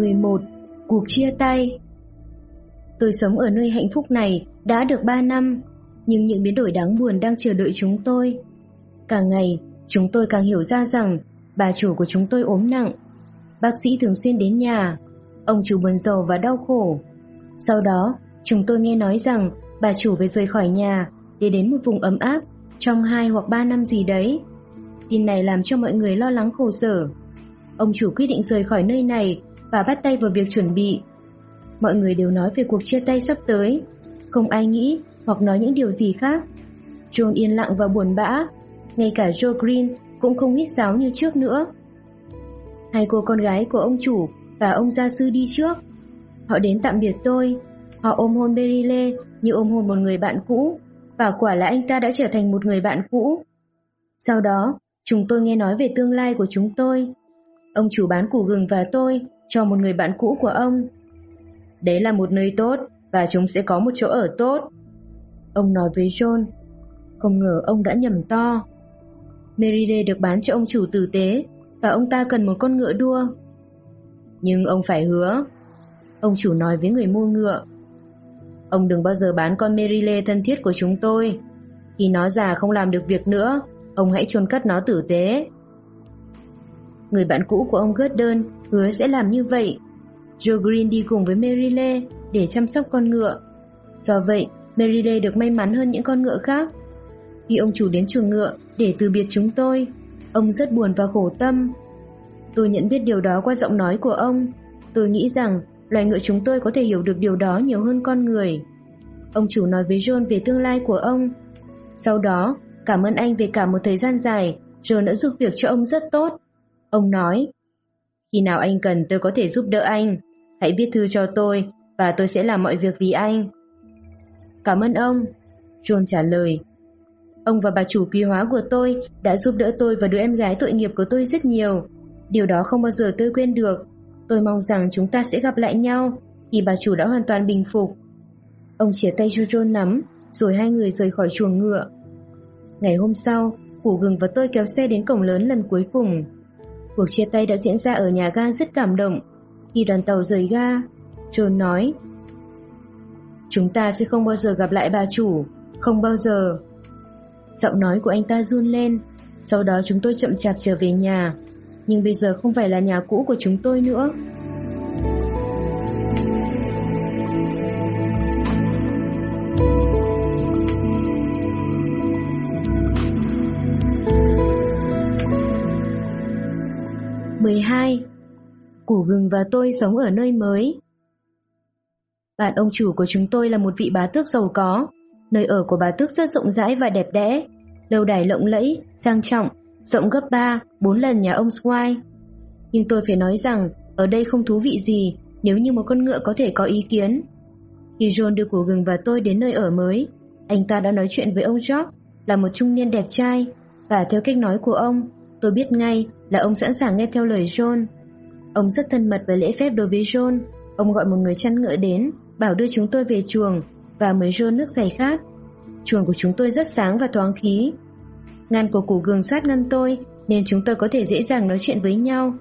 11. Cuộc chia tay Tôi sống ở nơi hạnh phúc này đã được 3 năm, nhưng những biến đổi đáng buồn đang chờ đợi chúng tôi. Càng ngày, chúng tôi càng hiểu ra rằng bà chủ của chúng tôi ốm nặng. Bác sĩ thường xuyên đến nhà, ông chủ buồn rầu và đau khổ. Sau đó, chúng tôi nghe nói rằng bà chủ phải rời khỏi nhà để đến một vùng ấm áp trong 2 hoặc 3 năm gì đấy. Tin này làm cho mọi người lo lắng khổ sở. Ông chủ quyết định rời khỏi nơi này và bắt tay vào việc chuẩn bị. Mọi người đều nói về cuộc chia tay sắp tới. Không ai nghĩ hoặc nói những điều gì khác. John yên lặng và buồn bã. Ngay cả Joe Green cũng không hít sáo như trước nữa. Hai cô con gái của ông chủ và ông gia sư đi trước. Họ đến tạm biệt tôi. Họ ôm hôn Berile như ôm hôn một người bạn cũ. Và quả là anh ta đã trở thành một người bạn cũ. Sau đó, chúng tôi nghe nói về tương lai của chúng tôi. Ông chủ bán củ gừng và tôi cho một người bạn cũ của ông. Đấy là một nơi tốt và chúng sẽ có một chỗ ở tốt. Ông nói với John. Không ngờ ông đã nhầm to. Meride được bán cho ông chủ tử tế và ông ta cần một con ngựa đua. Nhưng ông phải hứa. Ông chủ nói với người mua ngựa. Ông đừng bao giờ bán con Merile thân thiết của chúng tôi. Khi nó già không làm được việc nữa, ông hãy chôn cất nó tử tế. Người bạn cũ của ông Gordon hứa sẽ làm như vậy. Joe Green đi cùng với Merile để chăm sóc con ngựa. Do vậy, Merile được may mắn hơn những con ngựa khác. Khi ông chủ đến chuồng ngựa để từ biệt chúng tôi, ông rất buồn và khổ tâm. Tôi nhận biết điều đó qua giọng nói của ông. Tôi nghĩ rằng loài ngựa chúng tôi có thể hiểu được điều đó nhiều hơn con người. Ông chủ nói với John về tương lai của ông. Sau đó, cảm ơn anh về cả một thời gian dài, John đã giúp việc cho ông rất tốt. Ông nói, khi nào anh cần tôi có thể giúp đỡ anh, hãy viết thư cho tôi và tôi sẽ làm mọi việc vì anh. Cảm ơn ông, John trả lời. Ông và bà chủ quý hóa của tôi đã giúp đỡ tôi và đứa em gái tội nghiệp của tôi rất nhiều. Điều đó không bao giờ tôi quên được. Tôi mong rằng chúng ta sẽ gặp lại nhau khi bà chủ đã hoàn toàn bình phục. Ông chia tay cho John nắm, rồi hai người rời khỏi chuồng ngựa. Ngày hôm sau, Củ Gừng và tôi kéo xe đến cổng lớn lần cuối cùng. Cuộc chia tay đã diễn ra ở nhà ga rất cảm động. Khi đoàn tàu rời ga, John nói Chúng ta sẽ không bao giờ gặp lại bà chủ, không bao giờ. Giọng nói của anh ta run lên, sau đó chúng tôi chậm chạp trở về nhà. Nhưng bây giờ không phải là nhà cũ của chúng tôi nữa. Củ gừng và tôi sống ở nơi mới. Bạn ông chủ của chúng tôi là một vị bá tước giàu có. Nơi ở của bà tước rất rộng rãi và đẹp đẽ. Lâu đài lộng lẫy, sang trọng, rộng gấp 3, 4 lần nhà ông Swai. Nhưng tôi phải nói rằng ở đây không thú vị gì nếu như một con ngựa có thể có ý kiến. Khi John đưa củ gừng và tôi đến nơi ở mới, anh ta đã nói chuyện với ông Jock, là một trung niên đẹp trai và theo cách nói của ông, tôi biết ngay là ông sẵn sàng nghe theo lời John. Ông rất thân mật và lễ phép đối với John. Ông gọi một người chăn ngựa đến, bảo đưa chúng tôi về chuồng và mới John nước giày khác. Chuồng của chúng tôi rất sáng và thoáng khí. Ngăn của củ gừng sát ngăn tôi nên chúng tôi có thể dễ dàng nói chuyện với nhau.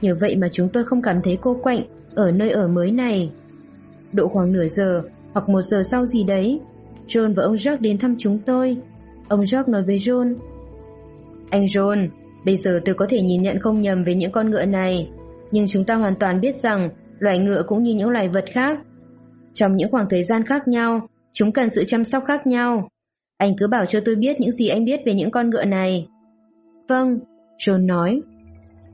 Nhờ vậy mà chúng tôi không cảm thấy cô quạnh ở nơi ở mới này. Độ khoảng nửa giờ hoặc một giờ sau gì đấy, John và ông Jack đến thăm chúng tôi. Ông Jack nói với John, Anh John, bây giờ tôi có thể nhìn nhận không nhầm về những con ngựa này nhưng chúng ta hoàn toàn biết rằng loài ngựa cũng như những loài vật khác. Trong những khoảng thời gian khác nhau, chúng cần sự chăm sóc khác nhau. Anh cứ bảo cho tôi biết những gì anh biết về những con ngựa này. Vâng, John nói.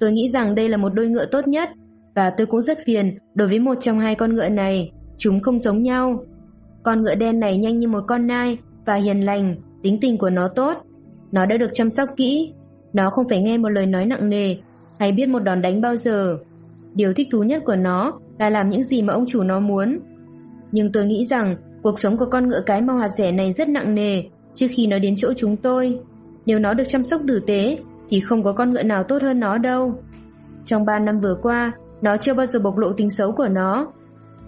Tôi nghĩ rằng đây là một đôi ngựa tốt nhất, và tôi cũng rất phiền đối với một trong hai con ngựa này. Chúng không giống nhau. Con ngựa đen này nhanh như một con nai và hiền lành, tính tình của nó tốt. Nó đã được chăm sóc kỹ. Nó không phải nghe một lời nói nặng nề hay biết một đòn đánh bao giờ. Điều thích thú nhất của nó là làm những gì mà ông chủ nó muốn. Nhưng tôi nghĩ rằng cuộc sống của con ngựa cái màu hạt rẻ này rất nặng nề trước khi nó đến chỗ chúng tôi. Nếu nó được chăm sóc tử tế thì không có con ngựa nào tốt hơn nó đâu. Trong 3 năm vừa qua, nó chưa bao giờ bộc lộ tính xấu của nó.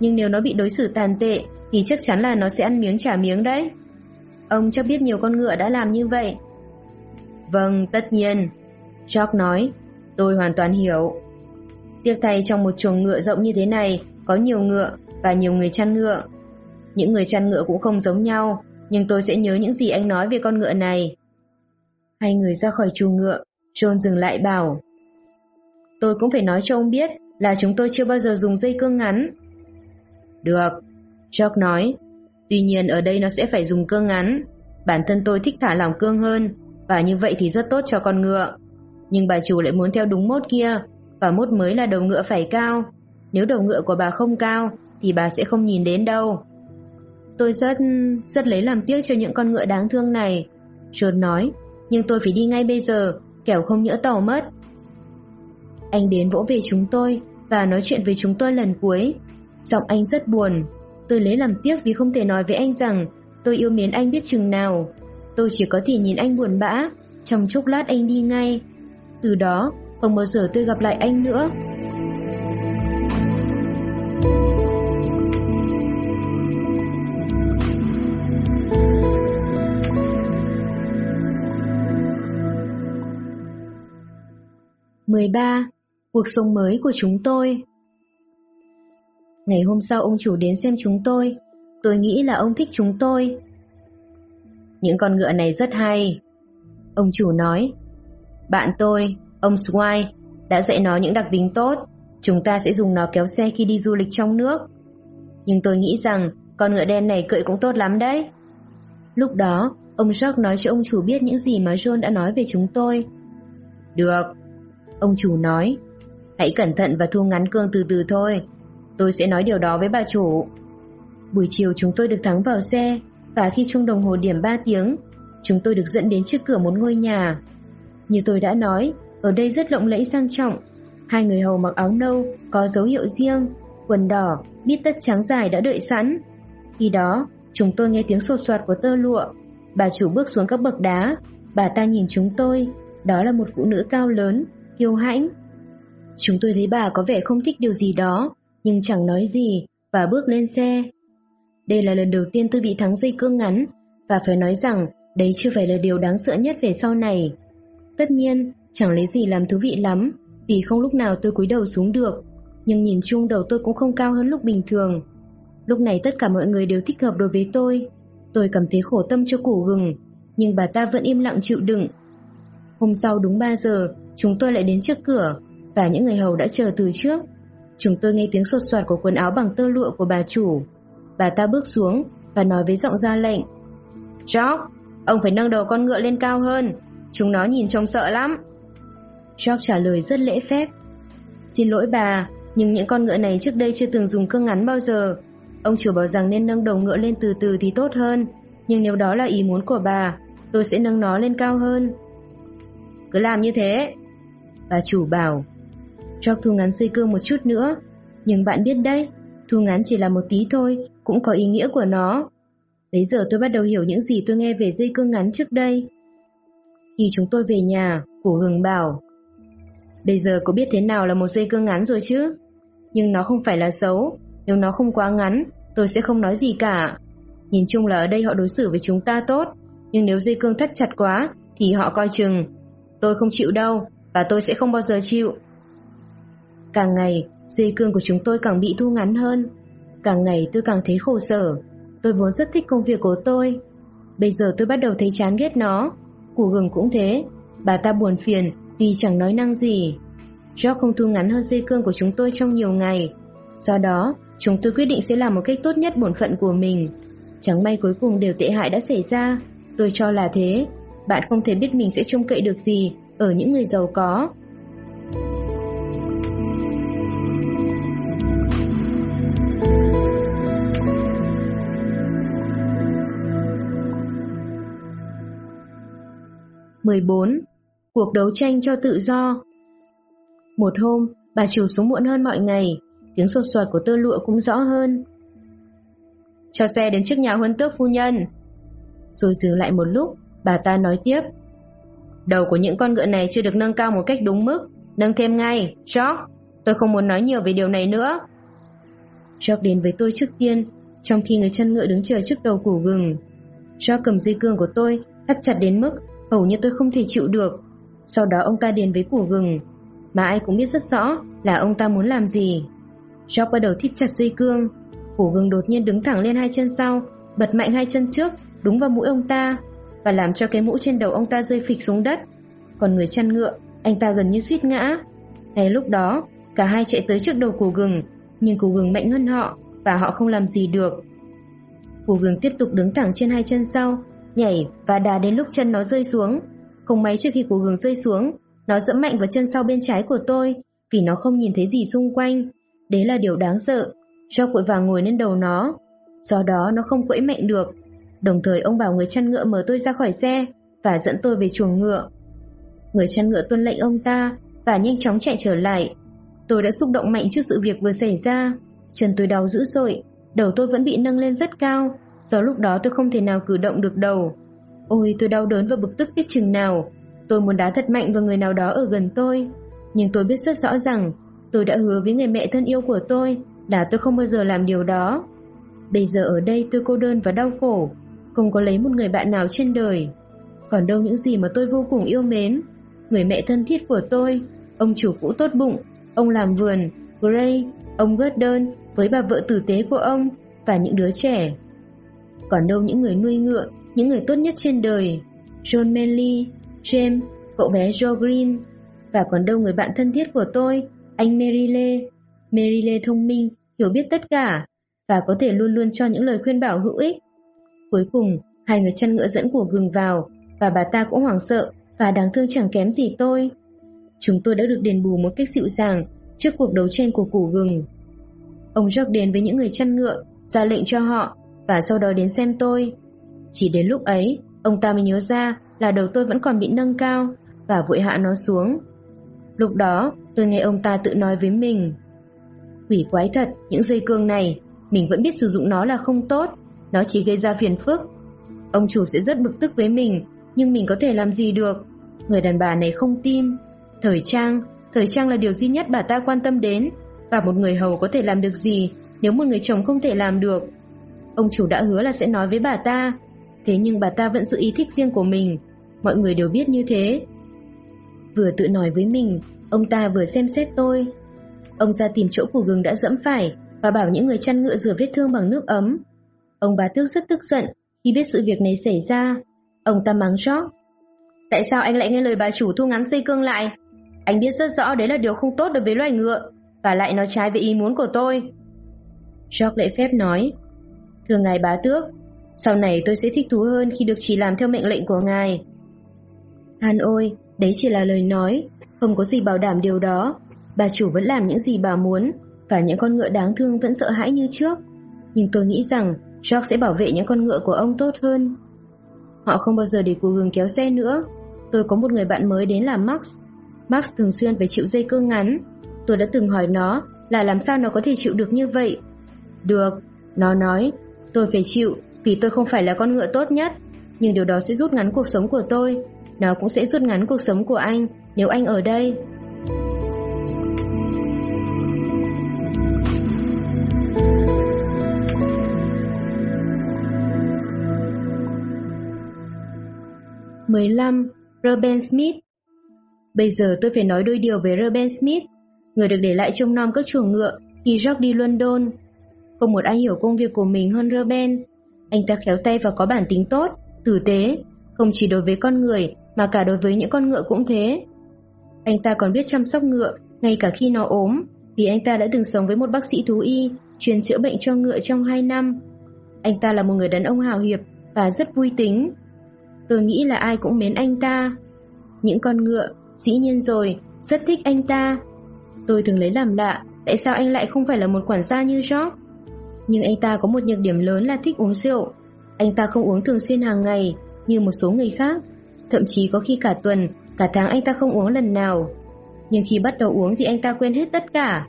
Nhưng nếu nó bị đối xử tàn tệ thì chắc chắn là nó sẽ ăn miếng trả miếng đấy. Ông chắc biết nhiều con ngựa đã làm như vậy. Vâng, tất nhiên. George nói, Tôi hoàn toàn hiểu. Tiếc thay trong một chuồng ngựa rộng như thế này có nhiều ngựa và nhiều người chăn ngựa. Những người chăn ngựa cũng không giống nhau, nhưng tôi sẽ nhớ những gì anh nói về con ngựa này. Hai người ra khỏi chuồng ngựa, John dừng lại bảo. Tôi cũng phải nói cho ông biết là chúng tôi chưa bao giờ dùng dây cương ngắn. Được, George nói. Tuy nhiên ở đây nó sẽ phải dùng cương ngắn. Bản thân tôi thích thả lỏng cương hơn, và như vậy thì rất tốt cho con ngựa. Nhưng bà chủ lại muốn theo đúng mốt kia, và mốt mới là đầu ngựa phải cao. Nếu đầu ngựa của bà không cao, thì bà sẽ không nhìn đến đâu. Tôi rất, rất lấy làm tiếc cho những con ngựa đáng thương này. John nói, nhưng tôi phải đi ngay bây giờ, kẻo không nhỡ tàu mất. Anh đến vỗ về chúng tôi và nói chuyện với chúng tôi lần cuối. Giọng anh rất buồn. Tôi lấy làm tiếc vì không thể nói với anh rằng tôi yêu mến anh biết chừng nào. Tôi chỉ có thể nhìn anh buồn bã, trong chốc lát anh đi ngay. Từ đó, không bao giờ tôi gặp lại anh nữa. mười ba Cuộc sống mới của chúng tôi. Ngày hôm sau ông chủ đến xem chúng tôi. Tôi nghĩ là ông thích chúng tôi. Những con ngựa này rất hay. Ông chủ nói Bạn tôi, ông Swai Đã dạy nó những đặc tính tốt. Chúng ta sẽ dùng nó kéo xe khi đi du lịch trong nước. Nhưng tôi nghĩ rằng Con ngựa đen này cưỡi cũng tốt lắm đấy. Lúc đó Ông Jacques nói cho ông chủ biết những gì mà John đã nói về chúng tôi. Được. Ông chủ nói Hãy cẩn thận và thu ngắn cương từ từ thôi. Tôi sẽ nói điều đó với bà chủ. Buổi chiều chúng tôi được thắng vào xe Và khi chung đồng hồ điểm 3 tiếng Chúng tôi được dẫn đến trước cửa một ngôi nhà. Như tôi đã nói ở đây rất lộng lẫy sang trọng. Hai người hầu mặc áo nâu Có dấu hiệu riêng Quần đỏ, bít tất trắng dài đã đợi sẵn. Khi đó Chúng tôi nghe tiếng sột soạt của tơ lụa. Bà chủ bước xuống các bậc đá. Bà ta nhìn chúng tôi. Đó là một phụ nữ cao lớn, kiêu hãnh. Chúng tôi thấy bà có vẻ không thích điều gì đó Nhưng chẳng nói gì Và bước lên xe. Đây là lần đầu tiên tôi bị thắng dây cương ngắn Và phải nói rằng Đấy chưa phải là điều đáng sợ nhất về sau này. Tất nhiên Chẳng lấy gì làm thú vị lắm Vì không lúc nào tôi cúi đầu xuống được. Nhưng nhìn chung đầu tôi cũng không cao hơn lúc bình thường. Lúc này tất cả mọi người đều thích hợp đối với tôi. Tôi cảm thấy khổ tâm cho củ gừng Nhưng bà ta vẫn im lặng chịu đựng. Hôm sau đúng 3 giờ Chúng tôi lại đến trước cửa Và những người hầu đã chờ từ trước. Chúng tôi nghe tiếng sột soạt của quần áo bằng tơ lụa của bà chủ. Bà ta bước xuống Và nói với giọng ra lệnh. George, ông phải nâng đầu con ngựa lên cao hơn. Chúng nó nhìn trông sợ lắm. George trả lời rất lễ phép. Xin lỗi bà, Nhưng những con ngựa này trước đây chưa từng dùng cương ngắn bao giờ. Ông chủ bảo rằng nên nâng đầu ngựa lên từ từ thì tốt hơn, Nhưng nếu đó là ý muốn của bà, Tôi sẽ nâng nó lên cao hơn. Cứ làm như thế. Bà chủ bảo. George thu ngắn dây cương một chút nữa. Nhưng bạn biết đấy, Thu ngắn chỉ là một tí thôi, Cũng có ý nghĩa của nó. Bây giờ tôi bắt đầu hiểu những gì tôi nghe về dây cương ngắn trước đây. Khi chúng tôi về nhà Củ hừng bảo. Bây giờ có biết thế nào là một dây cương ngắn rồi chứ? Nhưng nó không phải là xấu. Nếu nó không quá ngắn, Tôi sẽ không nói gì cả. Nhìn chung là ở đây họ đối xử với chúng ta tốt. Nhưng nếu dây cương thắt chặt quá, Thì họ coi chừng. Tôi không chịu đâu, Và tôi sẽ không bao giờ chịu. Càng ngày, Dây cương của chúng tôi càng bị thu ngắn hơn. Càng ngày tôi càng thấy khổ sở. Tôi vốn rất thích công việc của tôi. Bây giờ tôi bắt đầu thấy chán ghét nó. Củ gừng cũng thế. Bà ta buồn phiền vì chẳng nói năng gì. Job không thu ngắn hơn dây cương của chúng tôi trong nhiều ngày. Do đó, Chúng tôi quyết định sẽ làm một cách tốt nhất bổn phận của mình. Chẳng may cuối cùng đều tệ hại đã xảy ra. Tôi cho là thế. Bạn không thể biết mình sẽ trông cậy được gì Ở những người giàu có. 14. Cuộc đấu tranh cho tự do Một hôm, bà chủ xuống muộn hơn mọi ngày, tiếng sột soạt của tơ lụa cũng rõ hơn. Cho xe đến trước nhà huân tước phu nhân. Rồi dừng lại một lúc, bà ta nói tiếp. Đầu của những con ngựa này chưa được nâng cao một cách đúng mức, nâng thêm ngay, George. Tôi không muốn nói nhiều về điều này nữa. George đến với tôi trước tiên, trong khi người chân ngựa đứng chờ trước đầu củ gừng. George cầm dây cương của tôi, thắt chặt đến mức hầu như tôi không thể chịu được. Sau đó ông ta điền với củ gừng. mà ai cũng biết rất rõ là ông ta muốn làm gì. George bắt đầu thít chặt dây cương, Củ gừng đột nhiên đứng thẳng lên hai chân sau, bật mạnh hai chân trước, đúng vào mũi ông ta, và làm cho cái mũ trên đầu ông ta rơi phịch xuống đất. Còn người chăn ngựa, anh ta gần như suýt ngã. Ngay lúc đó, cả hai chạy tới trước đầu củ gừng, nhưng củ gừng mạnh hơn họ, và họ không làm gì được. Củ gừng tiếp tục đứng thẳng trên hai chân sau, nhảy và đá đến lúc chân nó rơi xuống. Không may trước khi cố gắng rơi xuống, nó dẫm mạnh vào chân sau bên trái của tôi, vì nó không nhìn thấy gì xung quanh. Đấy là điều đáng sợ, cho vội vàng ngồi lên đầu nó, do đó nó không quẫy mạnh được. Đồng thời ông bảo người chăn ngựa mở tôi ra khỏi xe và dẫn tôi về chuồng ngựa. Người chăn ngựa tuân lệnh ông ta và nhanh chóng chạy trở lại. Tôi đã xúc động mạnh trước sự việc vừa xảy ra. Chân tôi đau dữ dội, đầu tôi vẫn bị nâng lên rất cao, do lúc đó tôi không thể nào cử động được đầu. Ôi tôi đau đớn và bực tức biết chừng nào. Tôi muốn đá thật mạnh vào người nào đó ở gần tôi. Nhưng tôi biết rất rõ rằng tôi đã hứa với người mẹ thân yêu của tôi là tôi không bao giờ làm điều đó. Bây giờ ở đây tôi cô đơn và đau khổ, không có lấy một người bạn nào trên đời. Còn đâu những gì mà tôi vô cùng yêu mến, người mẹ thân thiết của tôi, ông chủ cũ tốt bụng, ông làm vườn, Gray, ông Gordon với bà vợ tử tế của ông và những đứa trẻ. Còn đâu những người nuôi ngựa, những người tốt nhất trên đời, John Manley, James, cậu bé Joe Green, và còn đâu người bạn thân thiết của tôi, anh Mary Lê, Mary Lê thông minh, hiểu biết tất cả và có thể luôn luôn cho những lời khuyên bảo hữu ích. Cuối cùng, hai người chăn ngựa dẫn của gừng vào và bà ta cũng hoảng sợ và đáng thương chẳng kém gì tôi. Chúng tôi đã được đền bù một cách dịu dàng trước cuộc đấu tranh của củ gừng. Ông Jock đến với những người chăn ngựa, ra lệnh cho họ và sau đó đến xem tôi. Chỉ đến lúc ấy, ông ta mới nhớ ra là đầu tôi vẫn còn bị nâng cao và vội hạ nó xuống. Lúc đó, tôi nghe ông ta tự nói với mình. Quỷ quái thật, những dây cương này, mình vẫn biết sử dụng nó là không tốt, nó chỉ gây ra phiền phức. Ông chủ sẽ rất bực tức với mình, nhưng mình có thể làm gì được? Người đàn bà này không tin. Thời trang, thời trang là điều duy nhất bà ta quan tâm đến, và một người hầu có thể làm được gì nếu một người chồng không thể làm được. Ông chủ đã hứa là sẽ nói với bà ta, thế nhưng bà ta vẫn giữ ý thích riêng của mình, mọi người đều biết như thế. Vừa tự nói với mình, ông ta vừa xem xét tôi, Ông ra tìm chỗ củ gừng đã dẫm phải và bảo những người chăn ngựa rửa vết thương bằng nước ấm. Ông bà tước rất tức giận khi biết sự việc này xảy ra. Ông ta mắng George. Tại sao anh lại nghe lời bà chủ thu ngắn dây cương lại? Anh biết rất rõ đấy là điều không tốt đối với loài ngựa và lại nó trái với ý muốn của tôi. George lễ phép nói Thưa ngài bá tước, sau này tôi sẽ thích thú hơn khi được chỉ làm theo mệnh lệnh của ngài. Han ôi, đấy chỉ là lời nói, không có gì bảo đảm điều đó. Bà chủ vẫn làm những gì bà muốn và những con ngựa đáng thương vẫn sợ hãi như trước. Nhưng tôi nghĩ rằng George sẽ bảo vệ những con ngựa của ông tốt hơn. Họ không bao giờ để cù gừng kéo xe nữa. Tôi có một người bạn mới đến là Max. Max thường xuyên phải chịu dây cương ngắn. Tôi đã từng hỏi nó là làm sao nó có thể chịu được như vậy. Được, nó nói, tôi phải chịu vì tôi không phải là con ngựa tốt nhất. Nhưng điều đó sẽ rút ngắn cuộc sống của tôi. Nó cũng sẽ rút ngắn cuộc sống của anh nếu anh ở đây. 15. Ruben Smith Bây giờ tôi phải nói đôi điều về Ruben Smith, người được để lại trông nom các chuồng ngựa khi George đi London. Không một ai hiểu công việc của mình hơn Ruben. Anh ta khéo tay và có bản tính tốt, tử tế, không chỉ đối với con người mà cả đối với những con ngựa cũng thế. Anh ta còn biết chăm sóc ngựa ngay cả khi nó ốm, vì anh ta đã từng sống với một bác sĩ thú y chuyên chữa bệnh cho ngựa trong 2 năm. Anh ta là một người đàn ông hào hiệp và rất vui tính. Tôi nghĩ là ai cũng mến anh ta. Những con ngựa, dĩ nhiên rồi, rất thích anh ta. Tôi thường lấy làm lạ, tại sao anh lại không phải là một quản gia như George? Nhưng anh ta có một nhược điểm lớn là thích uống rượu. Anh ta không uống thường xuyên hàng ngày, như một số người khác. Thậm chí có khi cả tuần, cả tháng anh ta không uống lần nào. Nhưng khi bắt đầu uống thì anh ta quên hết tất cả.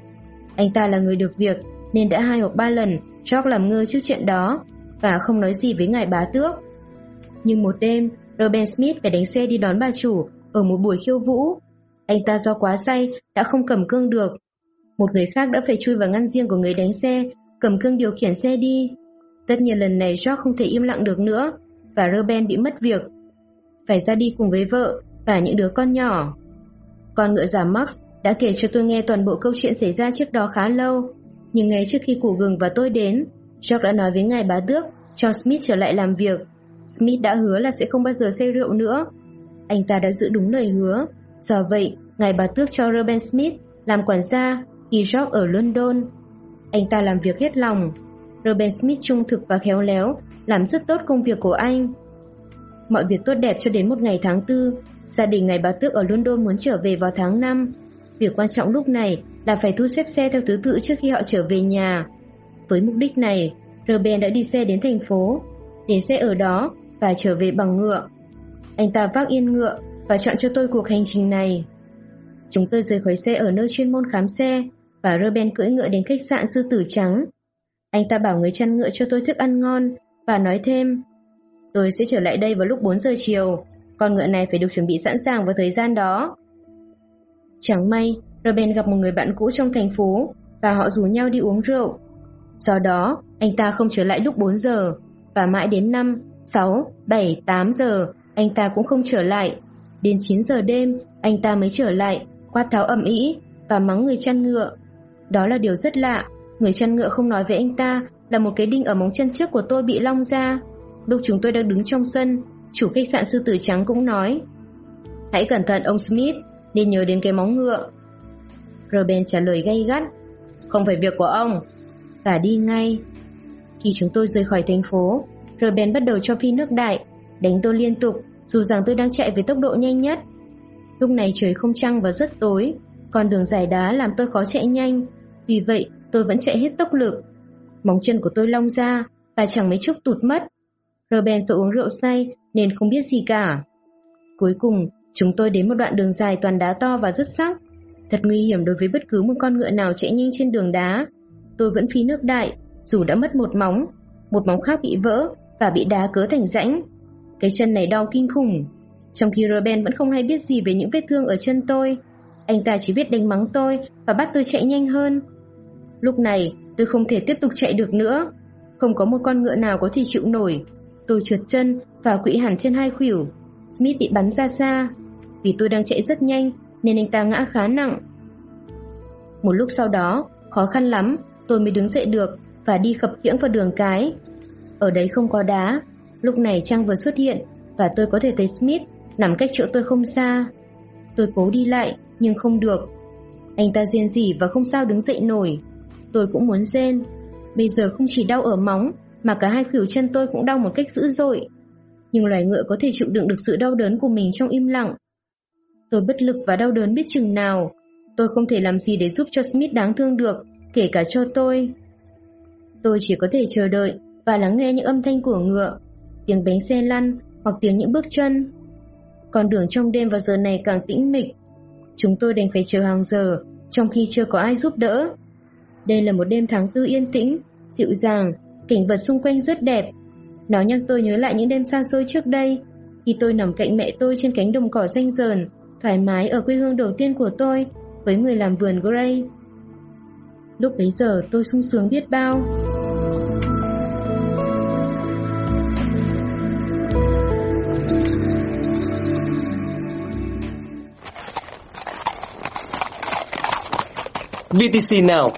Anh ta là người được việc, nên đã hai hoặc ba lần George làm ngơ trước chuyện đó và không nói gì với ngài bá tước. Nhưng một đêm, Robin Smith phải đánh xe đi đón bà chủ ở một buổi khiêu vũ. Anh ta do quá say đã không cầm cương được. Một người khác đã phải chui vào ngăn riêng của người đánh xe, cầm cương điều khiển xe đi. Tất nhiên lần này George không thể im lặng được nữa và Ruben bị mất việc. Phải ra đi cùng với vợ và những đứa con nhỏ. Con ngựa già Max đã kể cho tôi nghe toàn bộ câu chuyện xảy ra trước đó khá lâu. Nhưng ngay trước khi củ gừng và tôi đến, George đã nói với ngài bá tước cho Smith trở lại làm việc. Smith đã hứa là sẽ không bao giờ say rượu nữa. Anh ta đã giữ đúng lời hứa. Do vậy, ngài bá tước cho Ruben Smith làm quản gia khi George ở London. Anh ta làm việc hết lòng. Robert Smith trung thực và khéo léo, làm rất tốt công việc của anh. Mọi việc tốt đẹp cho đến một ngày tháng 4, gia đình ngài bà tước ở London muốn trở về vào tháng 5. Việc quan trọng lúc này là phải thu xếp xe theo thứ tự trước khi họ trở về nhà. Với mục đích này, Robert đã đi xe đến thành phố, để xe ở đó và trở về bằng ngựa. Anh ta vác yên ngựa và chọn cho tôi cuộc hành trình này. Chúng tôi rời khỏi xe ở nơi chuyên môn khám xe và Ruben cưỡi ngựa đến khách sạn Sư Tử Trắng. Anh ta bảo người chăn ngựa cho tôi thức ăn ngon và nói thêm Tôi sẽ trở lại đây vào lúc 4 giờ chiều, con ngựa này phải được chuẩn bị sẵn sàng vào thời gian đó. Chẳng may, Ruben gặp một người bạn cũ trong thành phố và họ rủ nhau đi uống rượu. Do đó, anh ta không trở lại lúc 4 giờ và mãi đến 5, 6, 7, 8 giờ anh ta cũng không trở lại. Đến 9 giờ đêm, anh ta mới trở lại, quát tháo ầm ĩ và mắng người chăn ngựa. Đó là điều rất lạ, người chăn ngựa không nói với anh ta là một cái đinh ở móng chân trước của tôi bị long ra. Lúc chúng tôi đang đứng trong sân, chủ khách sạn sư tử trắng cũng nói Hãy cẩn thận ông Smith, nên nhớ đến cái móng ngựa. Ruben trả lời gay gắt Không phải việc của ông. Và đi ngay. Khi chúng tôi rời khỏi thành phố, Ruben bắt đầu cho phi nước đại, đánh tôi liên tục, dù rằng tôi đang chạy với tốc độ nhanh nhất. Lúc này trời không trăng và rất tối, con đường dài đá làm tôi khó chạy nhanh, vì vậy tôi vẫn chạy hết tốc lực. Móng chân của tôi long ra và chẳng mấy chốc tụt mất. Ruben sợ uống rượu say nên không biết gì cả. Cuối cùng, chúng tôi đến một đoạn đường dài toàn đá to và rất sắc. Thật nguy hiểm đối với bất cứ một con ngựa nào chạy nhanh trên đường đá. Tôi vẫn phi nước đại, dù đã mất một móng. Một móng khác bị vỡ và bị đá cớ thành rãnh. Cái chân này đau kinh khủng. Trong khi Ruben vẫn không hay biết gì về những vết thương ở chân tôi. Anh ta chỉ biết đánh mắng tôi và bắt tôi chạy nhanh hơn. Lúc này, tôi không thể tiếp tục chạy được nữa. Không có một con ngựa nào có thể chịu nổi. Tôi trượt chân và quỵ hẳn trên hai khuỷu. Smith bị bắn ra xa. Vì tôi đang chạy rất nhanh nên anh ta ngã khá nặng. Một lúc sau đó, khó khăn lắm, tôi mới đứng dậy được và đi khập khiễng vào đường cái. Ở đấy không có đá. Lúc này trăng vừa xuất hiện và tôi có thể thấy Smith nằm cách chỗ tôi không xa. Tôi cố đi lại nhưng không được. Anh ta rên rỉ và không sao đứng dậy nổi. Tôi cũng muốn rên. Bây giờ không chỉ đau ở móng mà cả hai khỉu chân tôi cũng đau một cách dữ dội. Nhưng loài ngựa có thể chịu đựng được sự đau đớn của mình trong im lặng. Tôi bất lực và đau đớn biết chừng nào. Tôi không thể làm gì để giúp cho Smith đáng thương được, kể cả cho tôi. Tôi chỉ có thể chờ đợi và lắng nghe những âm thanh của ngựa, tiếng bánh xe lăn hoặc tiếng những bước chân. Con đường trong đêm vào giờ này càng tĩnh mịch. Chúng tôi đành phải chờ hàng giờ, trong khi chưa có ai giúp đỡ. Đây là một đêm tháng tư yên tĩnh, dịu dàng, cảnh vật xung quanh rất đẹp. Nó nhắc tôi nhớ lại những đêm xa xôi trước đây, khi tôi nằm cạnh mẹ tôi trên cánh đồng cỏ xanh dờn, thoải mái ở quê hương đầu tiên của tôi, với người làm vườn Gray. Lúc bấy giờ tôi sung sướng biết bao. BTC Now